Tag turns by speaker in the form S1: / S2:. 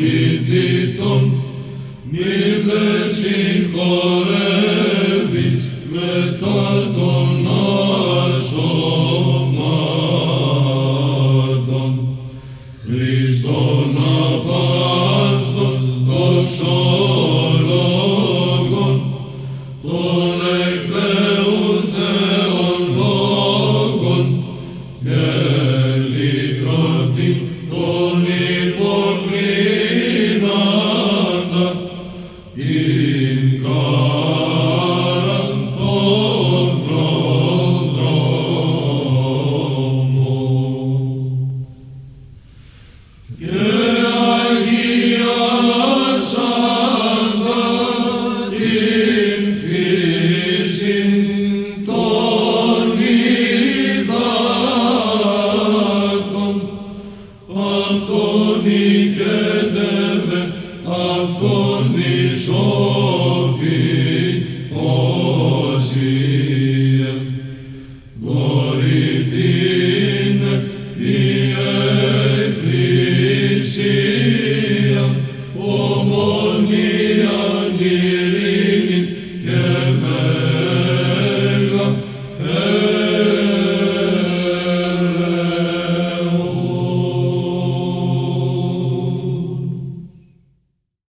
S1: φοιτητών μη δε συγχωρεύεις μετά των ασωμάτων Χριστόν απάστος δοξολόγων των εκ Θεού Θεών λόγων και λυτρωτή την κάραν των προδρόμων. Και αγιάσαντα την φύση των υδάτων, αυτόν Holy.